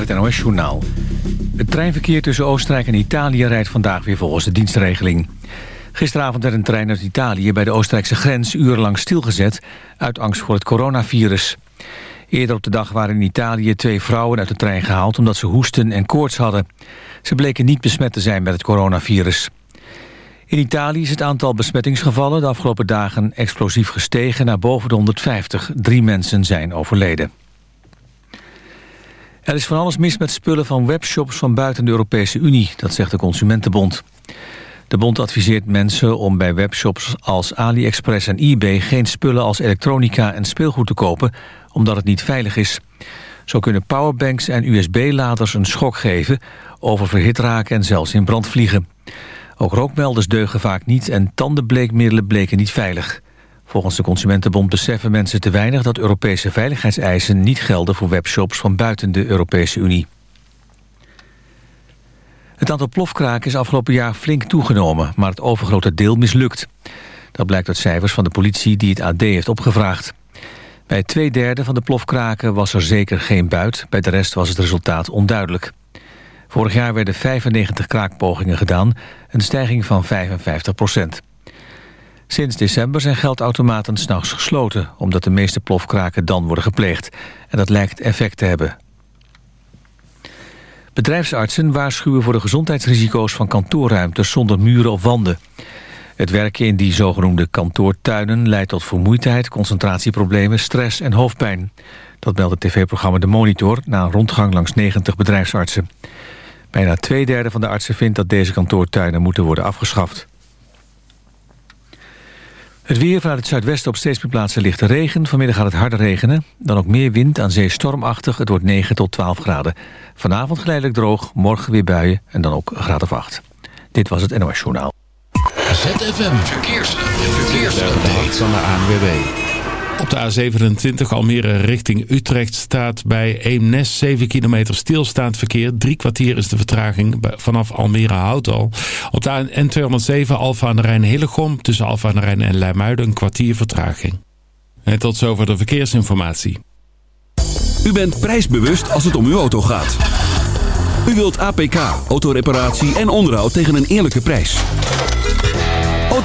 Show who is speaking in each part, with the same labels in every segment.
Speaker 1: het NOS-journaal. Het treinverkeer tussen Oostenrijk en Italië rijdt vandaag weer volgens de dienstregeling. Gisteravond werd een trein uit Italië bij de Oostenrijkse grens urenlang stilgezet... uit angst voor het coronavirus. Eerder op de dag waren in Italië twee vrouwen uit de trein gehaald... omdat ze hoesten en koorts hadden. Ze bleken niet besmet te zijn met het coronavirus. In Italië is het aantal besmettingsgevallen de afgelopen dagen explosief gestegen naar boven de 150. Drie mensen zijn overleden. Er is van alles mis met spullen van webshops van buiten de Europese Unie, dat zegt de Consumentenbond. De bond adviseert mensen om bij webshops als AliExpress en eBay geen spullen als elektronica en speelgoed te kopen, omdat het niet veilig is. Zo kunnen powerbanks en USB-laders een schok geven, oververhit raken en zelfs in brand vliegen. Ook rookmelders deugen vaak niet en tandenbleekmiddelen bleken niet veilig. Volgens de Consumentenbond beseffen mensen te weinig dat Europese veiligheidseisen niet gelden voor webshops van buiten de Europese Unie. Het aantal plofkraken is afgelopen jaar flink toegenomen, maar het overgrote deel mislukt. Dat blijkt uit cijfers van de politie die het AD heeft opgevraagd. Bij twee derde van de plofkraken was er zeker geen buit, bij de rest was het resultaat onduidelijk. Vorig jaar werden 95 kraakpogingen gedaan, een stijging van 55 procent. Sinds december zijn geldautomaten s'nachts gesloten... omdat de meeste plofkraken dan worden gepleegd. En dat lijkt effect te hebben. Bedrijfsartsen waarschuwen voor de gezondheidsrisico's van kantoorruimtes zonder muren of wanden. Het werken in die zogenoemde kantoortuinen leidt tot vermoeidheid, concentratieproblemen, stress en hoofdpijn. Dat meldt het tv-programma De Monitor na een rondgang langs 90 bedrijfsartsen. Bijna twee derde van de artsen vindt dat deze kantoortuinen moeten worden afgeschaft. Het weer vanuit het zuidwesten op steeds meer plaatsen lichte regen. Vanmiddag gaat het harder regenen. Dan ook meer wind, aan zee stormachtig. Het wordt 9 tot 12 graden. Vanavond geleidelijk droog, morgen weer buien en dan ook een graad of 8. Dit was het NOS Journaal.
Speaker 2: ZFM Verkeers. Verkeers.
Speaker 3: van de ANWB. Op de A27 Almere richting Utrecht staat bij Eemnes 7 kilometer stilstaand verkeer. Drie kwartier is de vertraging vanaf Almere Houtal. Op de N207 Alfa aan de Rijn Hillegom tussen Alfa aan de Rijn en Leimuiden een kwartier vertraging. En tot zover de verkeersinformatie.
Speaker 4: U bent prijsbewust als het om uw auto gaat. U wilt APK, autoreparatie en onderhoud tegen een eerlijke prijs.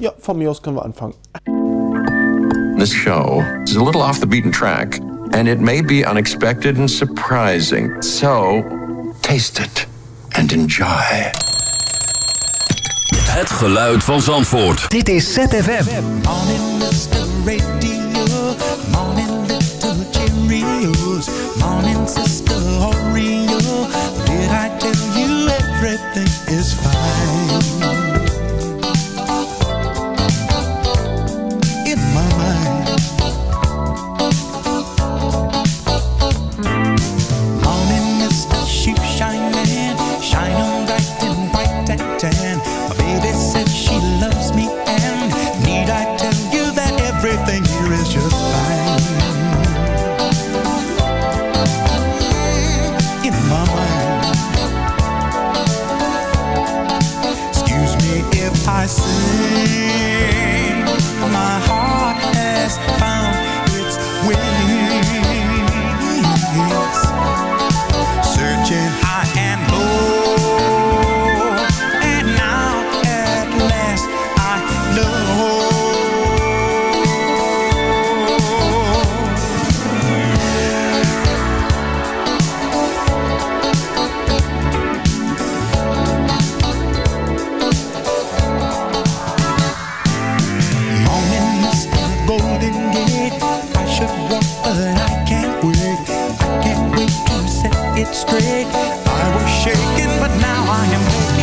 Speaker 5: Ja, von mir aus können wir anfangen.
Speaker 6: This show is a little off the beaten track, and it may be unexpected and surprising. So, taste it and enjoy.
Speaker 4: Het geluid van Zandvoort.
Speaker 7: Dit is ZFM.
Speaker 8: Morning, Mr. Radio. Morning, little Cheerios. Morning, Sister everything is fine? it straight. I was shaking, but now I
Speaker 7: am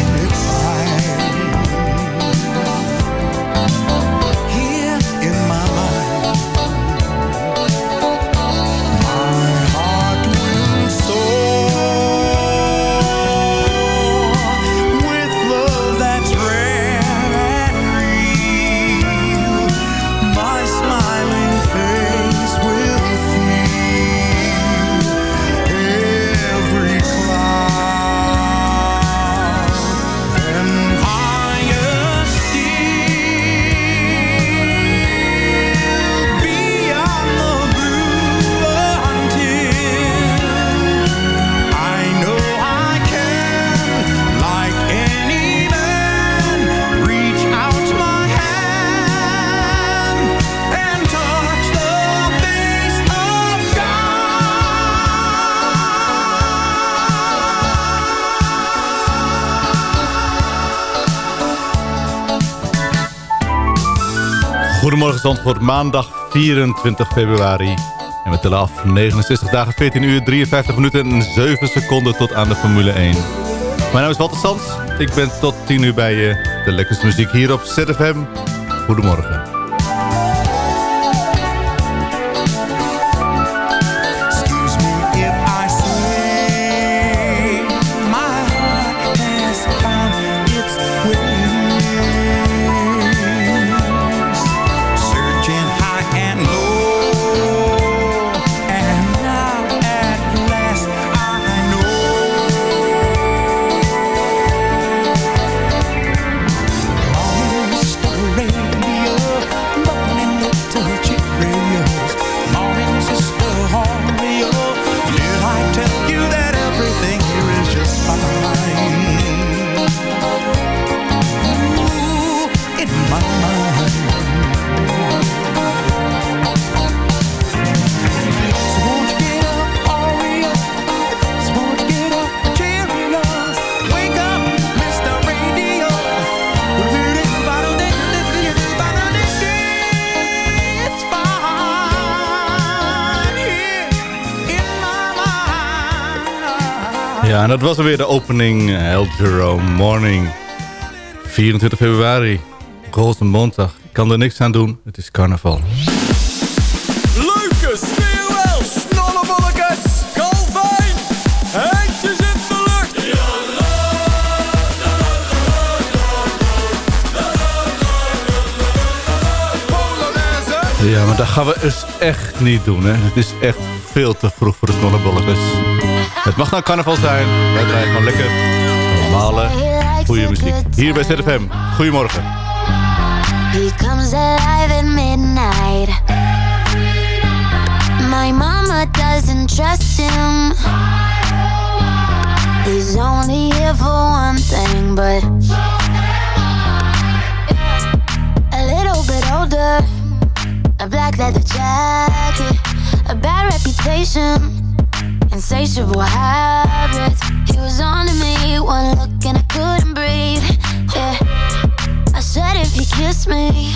Speaker 7: Zandvoort, maandag 24 februari. En we tellen af 69 dagen, 14 uur, 53 minuten en 7 seconden tot aan de Formule 1. Mijn naam is Walter Sands. Ik ben tot 10 uur bij je. De lekkerste muziek hier op ZFM. Goedemorgen. Was alweer de opening El Jerome Morning. 24 februari, Rozenmontag. Ik kan er niks aan doen, het is carnaval.
Speaker 9: Lucas, Speelwel, Snollebollekes, Calvijn, handjes in de lucht.
Speaker 7: Ja, maar dat gaan we dus echt niet doen, hè. Het is echt veel te vroeg voor de snollebolletjes. Het mag nou carnaval zijn. Wij draaien gewoon lekker normale, goede muziek. Hier bij ZFM. Goedemorgen.
Speaker 10: He comes alive at midnight. My mama doesn't trust him. He's only here for one thing, but a little bit older. A black leather jacket, a bad reputation, insatiable habits. He was on to me, one look and I couldn't breathe. Yeah. I said if he kissed me,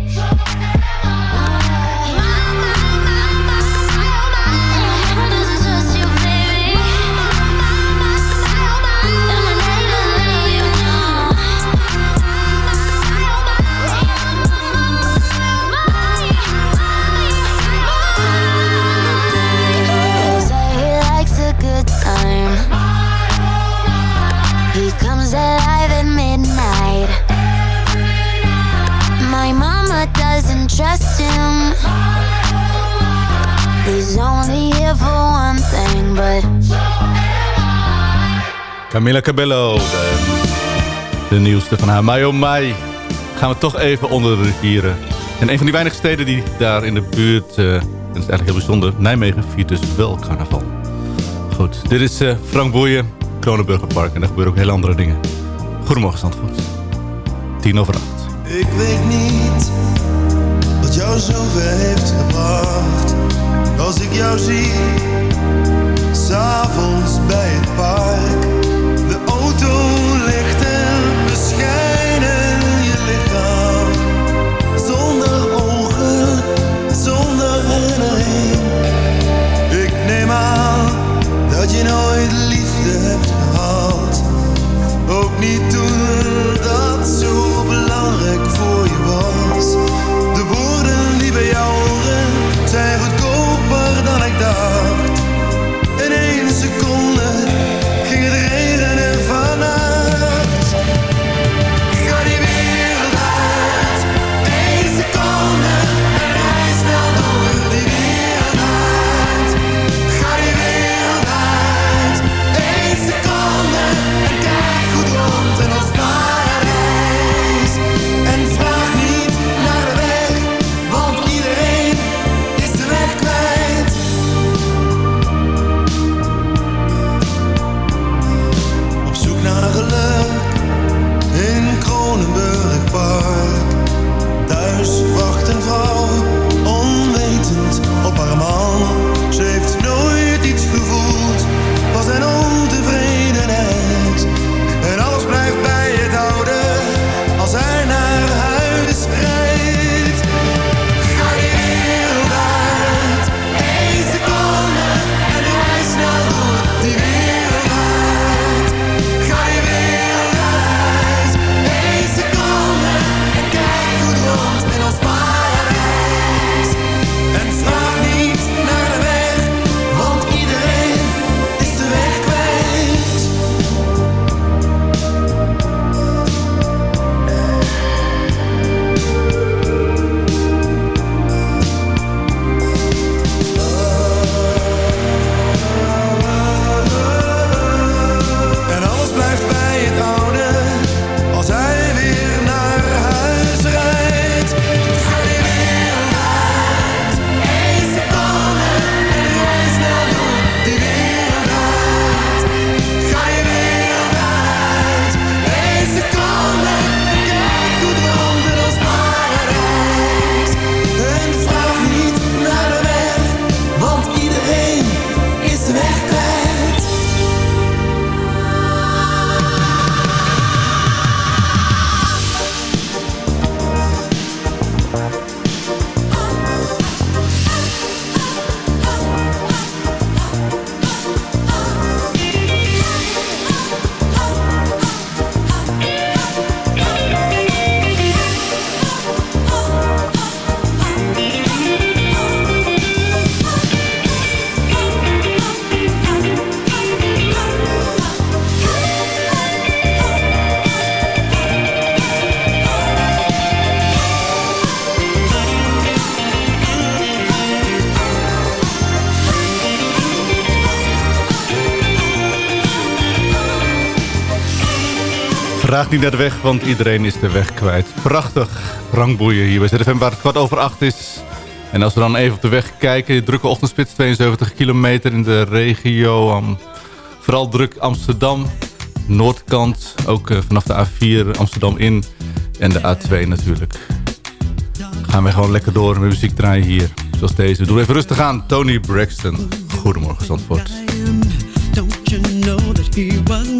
Speaker 10: Trust him. He's only here for one thing, but.
Speaker 7: Camila Cabello, de, de nieuwste van haar. My oh my, gaan we toch even onder de rivieren. En een van die weinige steden die daar in de buurt, eh, en dat is eigenlijk heel bijzonder, Nijmegen viert dus wel carnaval. Goed, dit is eh, Frank Boeien, Kronenburgerpark. En daar gebeuren ook hele andere dingen. Goedemorgen, Zandvoort. Tien over acht.
Speaker 11: Ik weet niet jou zoveel heeft gebracht. Als ik jou zie S'avonds bij het park. De auto ligt en beschijnen je lichaam. Zonder ogen, zonder herinnering. Ik neem aan dat je nooit liefde hebt gehad. Ook niet toen
Speaker 7: Vraag niet naar de weg, want iedereen is de weg kwijt. Prachtig rangboeien hier bij ZFM waar het kwart over acht is. En als we dan even op de weg kijken, drukke ochtendspits, 72 kilometer in de regio. Um, vooral druk Amsterdam, noordkant, ook eh, vanaf de A4 Amsterdam in en de A2 natuurlijk. Gaan we gewoon lekker door met muziek draaien hier, zoals deze. Doe even rustig aan, Tony Braxton. Goedemorgen, Zandvoort.
Speaker 12: Don't you know that he was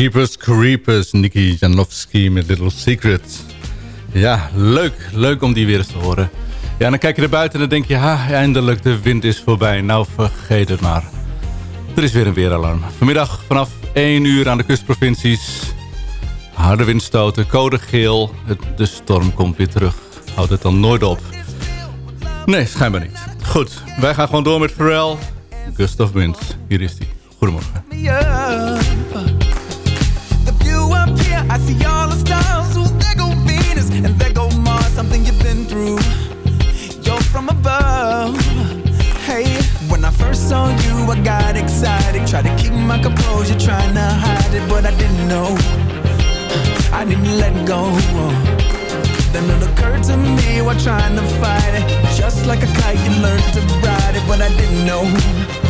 Speaker 13: Jeepers Creepers,
Speaker 7: Nicky Janowski met Little Secret. Ja, leuk. Leuk om die weer eens te horen. Ja, dan kijk je naar buiten en dan denk je... Ha, eindelijk, de wind is voorbij. Nou, vergeet het maar. Er is weer een weeralarm. Vanmiddag vanaf 1 uur aan de kustprovincies. Harde windstoten, code geel. De storm komt weer terug. Houdt het dan nooit op. Nee, schijnbaar niet. Goed, wij gaan gewoon door met Pharrell. Gustav Wind. Hier is hij. Goedemorgen.
Speaker 8: Something you've been through. You're from above. Hey, when I first saw you, I got excited. Tried to keep my composure, trying to hide it, but I didn't know. I didn't let go. Then it occurred to me while trying to fight it. Just like a kite, you learned to ride it, but I didn't know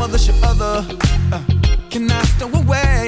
Speaker 8: Electrified mother should other. Uh, can I stow away?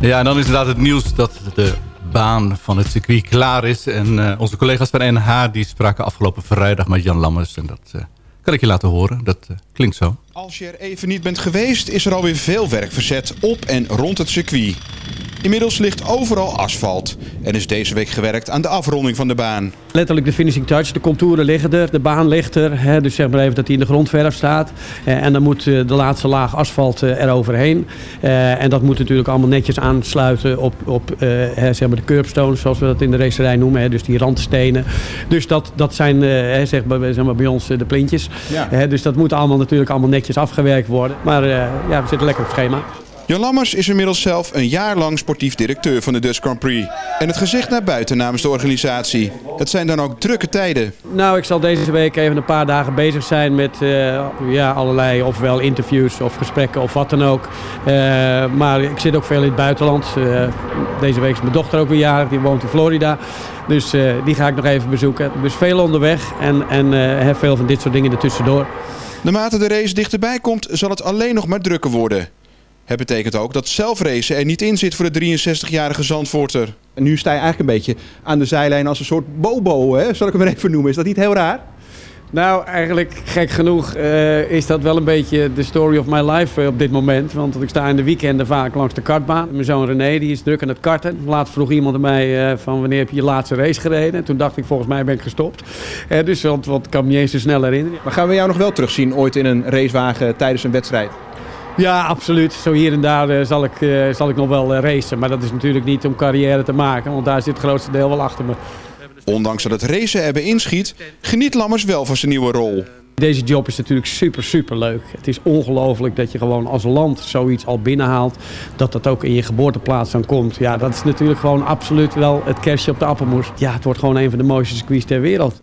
Speaker 7: Ja, en dan is inderdaad het nieuws dat de baan van het circuit klaar is. En eh, onze collega's van NH die spraken afgelopen vrijdag met Jan Lammers. En dat eh, kan ik je laten horen. Dat eh, klinkt zo.
Speaker 14: Als je er even niet bent geweest, is er alweer veel werk verzet op en rond het circuit. Inmiddels ligt overal asfalt en is deze week gewerkt aan de afronding van de baan.
Speaker 15: Letterlijk de finishing touch. De contouren liggen er, de baan ligt er. Hè, dus zeg maar even dat hij in de grondverf staat. Eh, en dan moet eh, de laatste laag asfalt eh, eroverheen. Eh, en dat moet natuurlijk allemaal netjes aansluiten op, op eh, hè, zeg maar de curbstones, zoals we dat in de racerij noemen. Hè, dus die randstenen. Dus dat, dat zijn eh, hè, zeg maar, zeg maar bij ons de plintjes.
Speaker 14: Ja.
Speaker 15: Dus dat moet allemaal natuurlijk allemaal netjes afgewerkt worden. Maar eh, ja, we zitten lekker op schema.
Speaker 14: Jan Lammers is inmiddels zelf een jaar lang sportief directeur van de Dutch Grand Prix. En het gezicht naar buiten namens de organisatie. Het zijn dan ook drukke tijden.
Speaker 15: Nou, ik zal deze week even een paar dagen bezig zijn met eh, ja, allerlei ofwel interviews of gesprekken of wat dan ook. Eh, maar ik zit ook veel in het buitenland. Eh, deze week is mijn dochter ook weer jarig, die woont in Florida. Dus die ga ik nog even bezoeken. Dus veel onderweg en, en heb veel van dit soort dingen ertussendoor.
Speaker 14: Naarmate de race dichterbij komt, zal het alleen nog maar drukker worden. Het betekent ook dat zelfracen er niet in zit voor de 63-jarige Zandvoorter.
Speaker 16: En nu sta je eigenlijk een beetje aan de zijlijn als een soort bobo, hè? zal ik hem maar even noemen. Is dat niet heel raar?
Speaker 15: Nou, eigenlijk gek genoeg eh, is dat wel een beetje de story of my life eh, op dit moment. Want ik sta in de weekenden vaak langs de kartbaan. Mijn zoon René die is druk aan het karten. Laatst vroeg iemand aan mij eh, van wanneer heb je je laatste race gereden. En toen dacht ik volgens mij ben ik gestopt. Dus want, want ik kan me niet eens zo snel herinneren.
Speaker 16: Maar gaan we jou nog wel terugzien ooit in een racewagen tijdens een wedstrijd?
Speaker 15: Ja, absoluut. Zo hier en daar eh, zal, ik, eh, zal ik nog wel eh, racen. Maar dat is natuurlijk niet om carrière te maken. Want daar zit het grootste deel wel achter me.
Speaker 14: Ondanks dat het racen bij inschiet, geniet Lammers wel van zijn nieuwe rol.
Speaker 15: Deze job is natuurlijk super, super leuk. Het is ongelooflijk dat je gewoon als land zoiets al binnenhaalt. Dat dat ook in je geboorteplaats dan komt. Ja, dat is natuurlijk gewoon absoluut wel het kerstje op de appelmoes. Ja, het wordt gewoon een van de mooiste circuits ter wereld.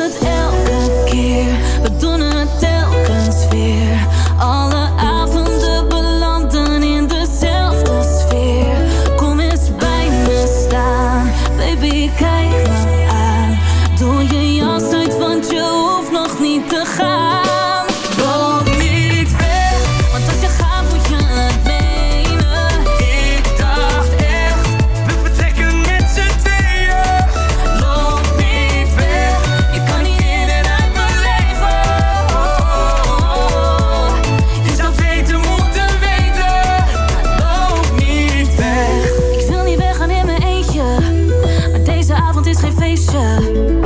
Speaker 17: is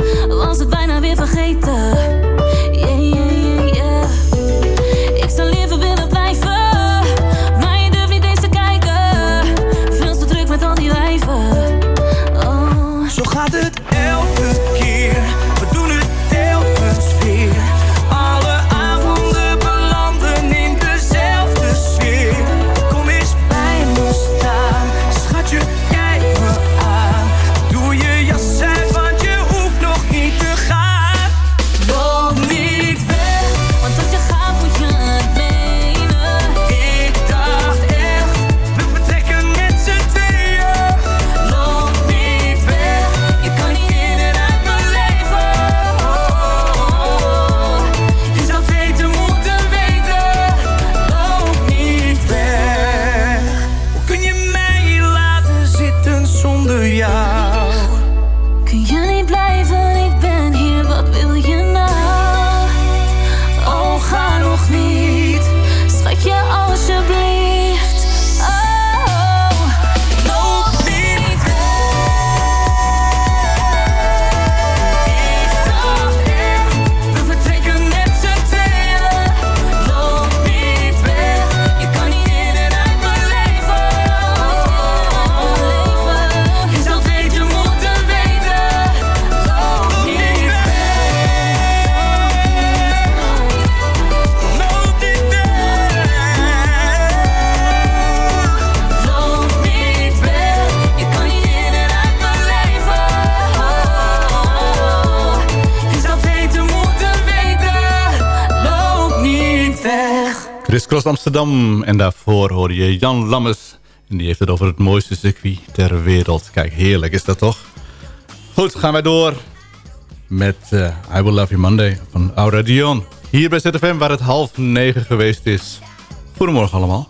Speaker 18: Chris
Speaker 19: Cross Amsterdam. En daarvoor hoor je Jan Lammers. En die heeft het over het mooiste circuit ter wereld. Kijk, heerlijk is dat toch? Goed, gaan wij door met eh, I Will Love You Monday van Aura Dion. Hier bij ZFM waar het half negen geweest is. Goedemorgen allemaal.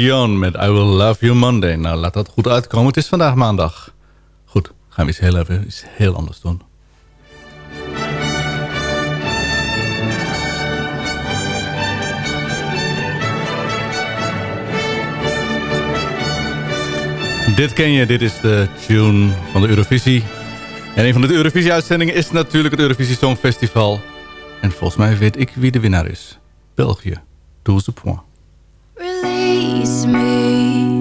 Speaker 19: Dion met I Will Love You Monday. Nou, laat dat goed uitkomen. Het is vandaag maandag. Goed, gaan we iets heel, even, iets heel anders doen. Dit ken je, dit is de tune van de Eurovisie. En een van de Eurovisie-uitzendingen is natuurlijk het Eurovisie Songfestival. En volgens mij weet ik wie de winnaar is. België, 12 points.
Speaker 17: face me.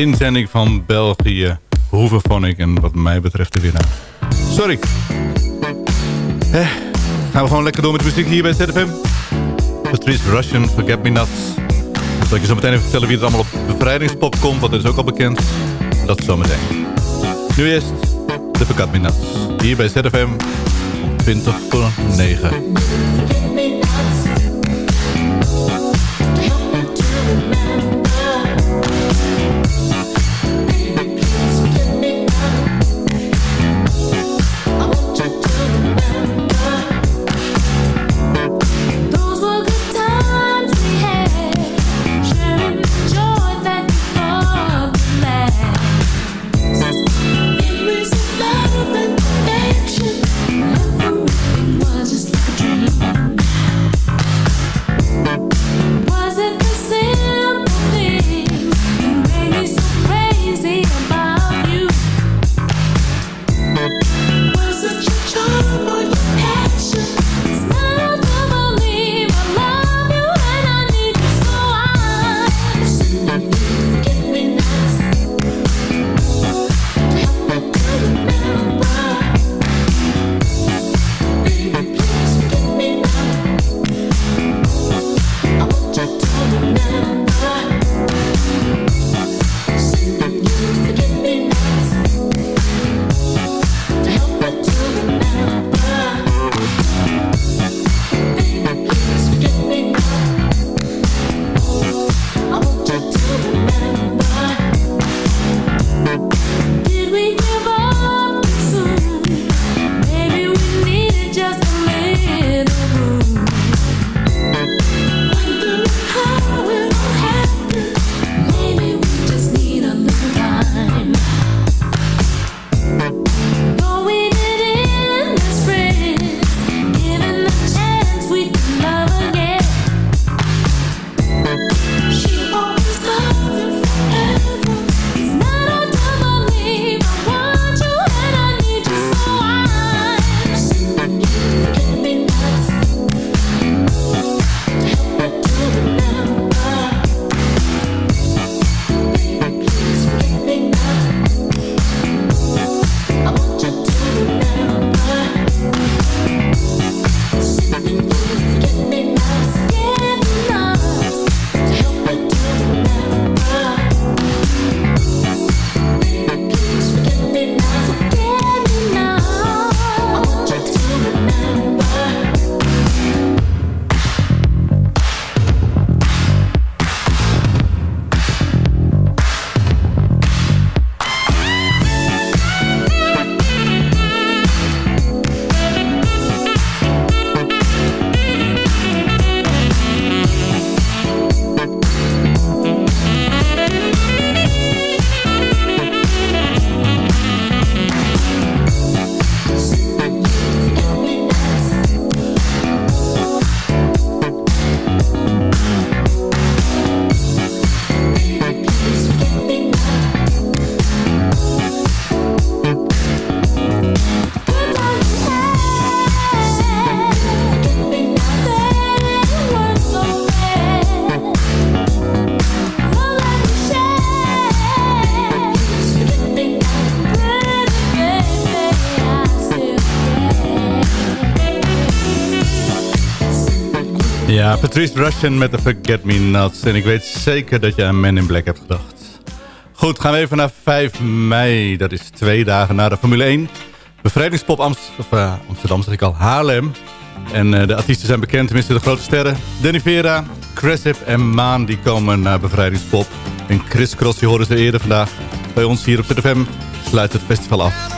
Speaker 19: Inzending van België. Hoeverphonic en wat mij betreft de winnaar. Sorry. Gaan we gewoon lekker door met de muziek hier bij ZFM. Patrice Russian, Forget Me Not. Zal ik je zo meteen even vertellen wie er allemaal op bevrijdingspop komt, want dat is ook al bekend. Dat zometeen. Nu eerst de Forget Me Not. Hier bij ZFM om 20 voor 9. Ja, Patrice Russian met de Forget Me Nots. En ik weet zeker dat je aan Men in Black hebt gedacht. Goed, gaan we even naar 5 mei. Dat is twee dagen na de Formule 1. Bevrijdingspop eh, Amsterdam, zeg ik al, Haarlem. En eh, de artiesten zijn bekend, tenminste de grote sterren. Danny Vera, Cressip en Maan die komen naar Bevrijdingspop. En Chris Cross, die horen ze eerder vandaag bij ons hier op ZFM. Sluit het festival af.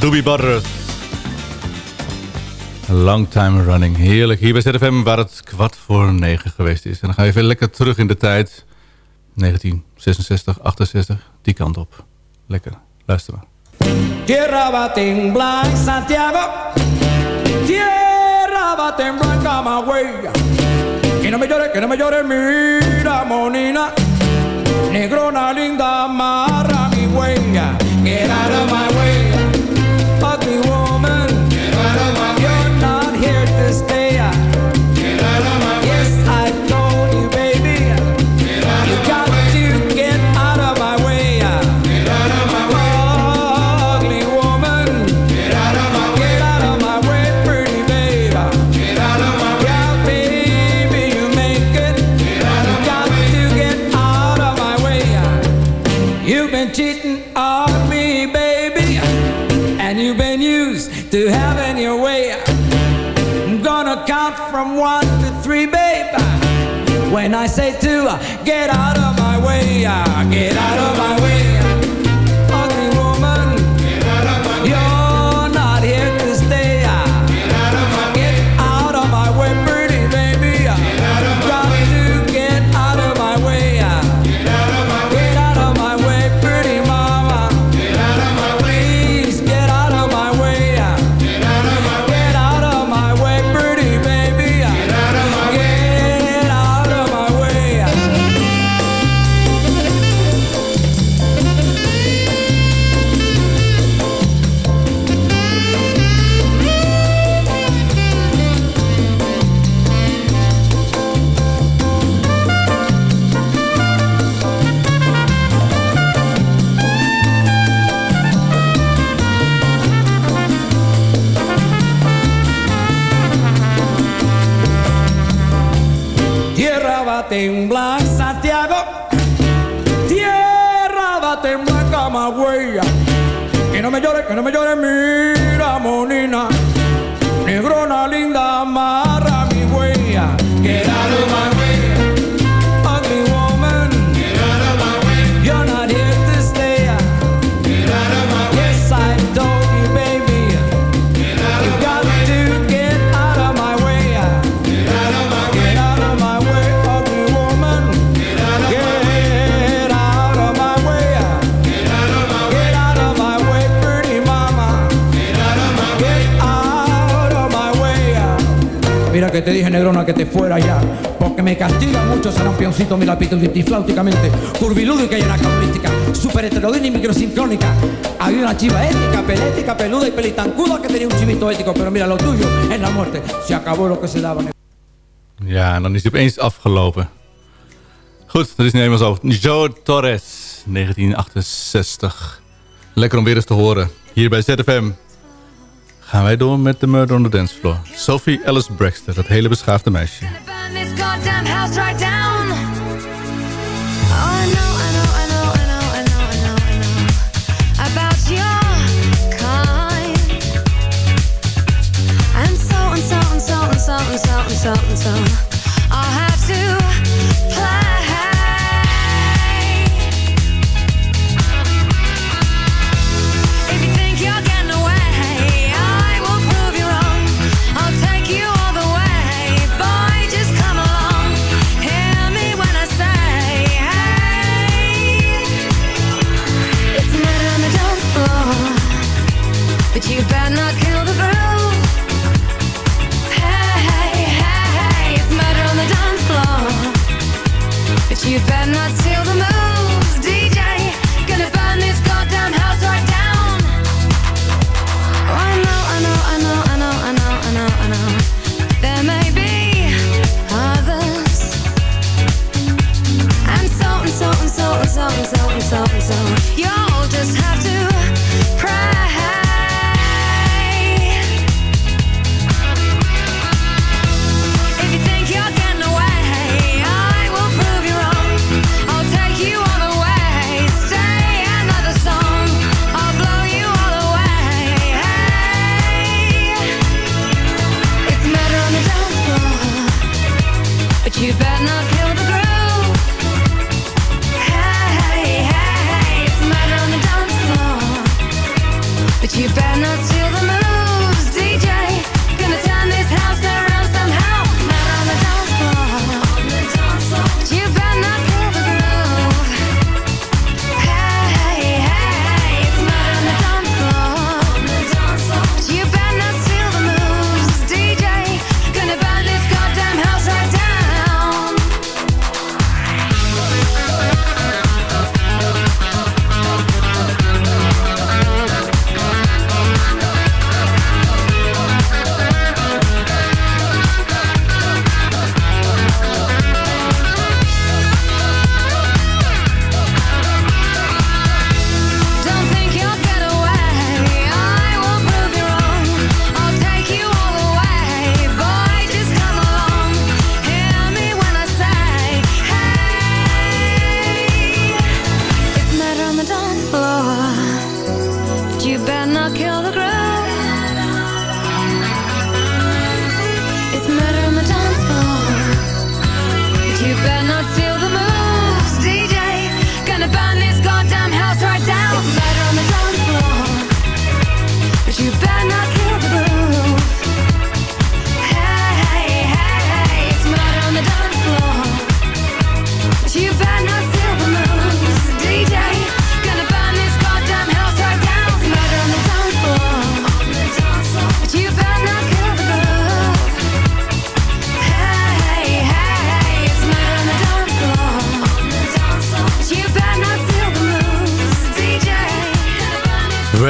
Speaker 7: Doobie Barre. Long time running. Heerlijk. Hier bij ZFM waar het kwart voor negen geweest is. En dan ga je even lekker terug in de tijd. 1966, 68, die kant op. Lekker. luisteren. maar.
Speaker 20: Tierra va temblar Santiago. Tierra va temblar Camagüey. Que no me llore, que no me llore, mira monina. Negrona linda, amarra mi huella. Get out of I say to get out of my way, uh, get out of my way. que no me lloren é que te dije negrona que te fuera ya. Porque me castiga mucho sarampióncito, mi lapito flauticamente, curvilúdica y anacrónica, super heterodina y microsincrónica. Había una chiva ética, pelética, peluda y pelitancuda que tenía un chivito ético, pero mira, lo tuyo es la muerte. Se acabó lo que se daba.
Speaker 7: Ja, en dan is het opeens afgelopen. Goed, dat is niet helemaal zo. Joe Torres, 1968. Lekker om weer eens te horen. Hier bij ZFM. gaan wij door met de Murder on the Dance Floor. Sophie Alice Braxton, dat hele beschaafde meisje.
Speaker 17: something, something, something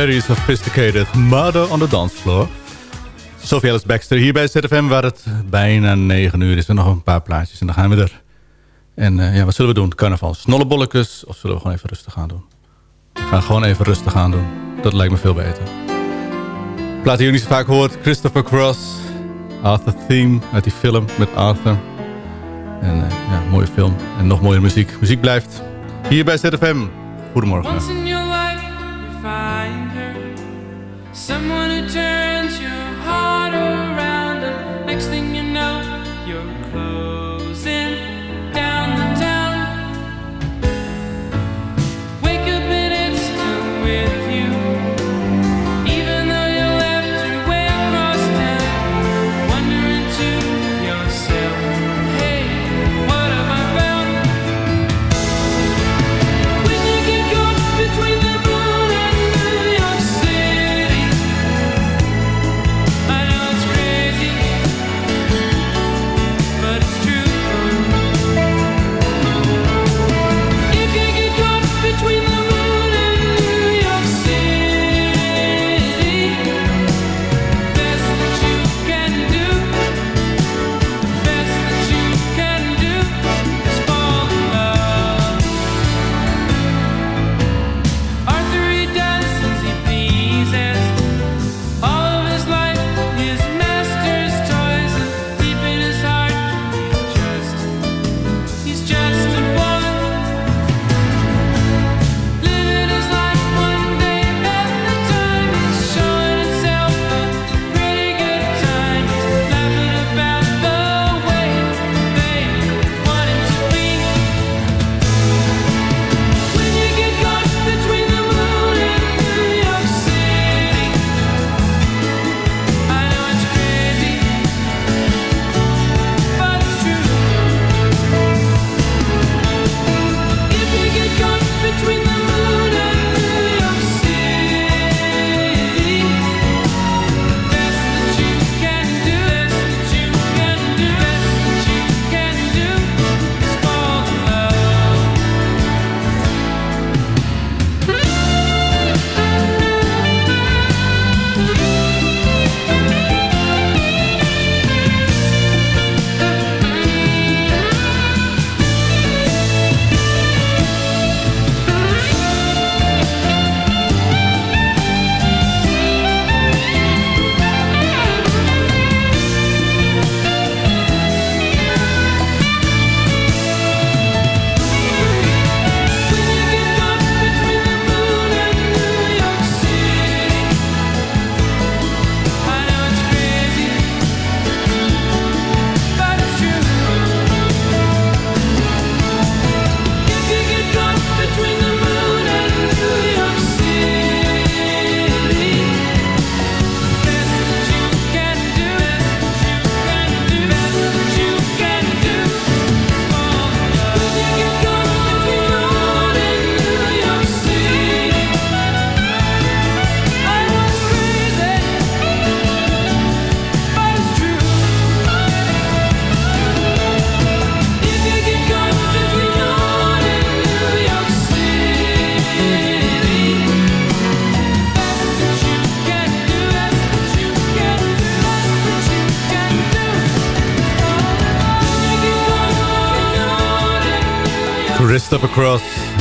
Speaker 7: Very sophisticated. Mother on the dance floor. Sophie Alice Baxter hier bij ZFM, waar het bijna 9 uur is. En nog een paar plaatjes en dan gaan we er. En eh, ja, wat zullen we doen? Carnaval. Snollebolletjes of zullen we gewoon even rustig gaan doen? We gaan gewoon even rustig gaan doen. Dat lijkt me veel beter. Plaat die je niet zo vaak hoort. Christopher Cross. Arthur Theme uit die film met Arthur. En uh, ja, mooie film. En nog mooie muziek. Muziek blijft. Hier bij ZFM. Goedemorgen.
Speaker 21: Someone who turns your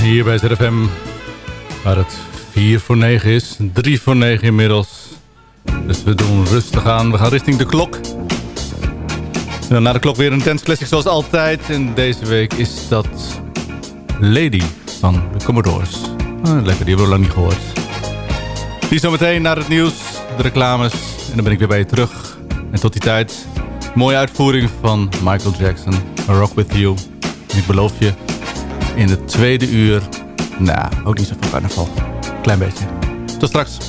Speaker 7: Hier bij ZFM. Waar het 4 voor 9 is. 3 voor 9 inmiddels. Dus we doen rustig aan. We gaan richting de klok. En dan na de klok weer een dance zoals altijd. En deze week is dat Lady van de Commodores. Ah, lekker, die hebben we lang niet gehoord. Die zometeen naar het nieuws, de reclames. En dan ben ik weer bij je terug. En tot die tijd, mooie uitvoering van Michael Jackson. A Rock With You. Ik beloof je, in het tweede uur... Nou, ook niet zo veel carnaval. Klein beetje. Tot straks.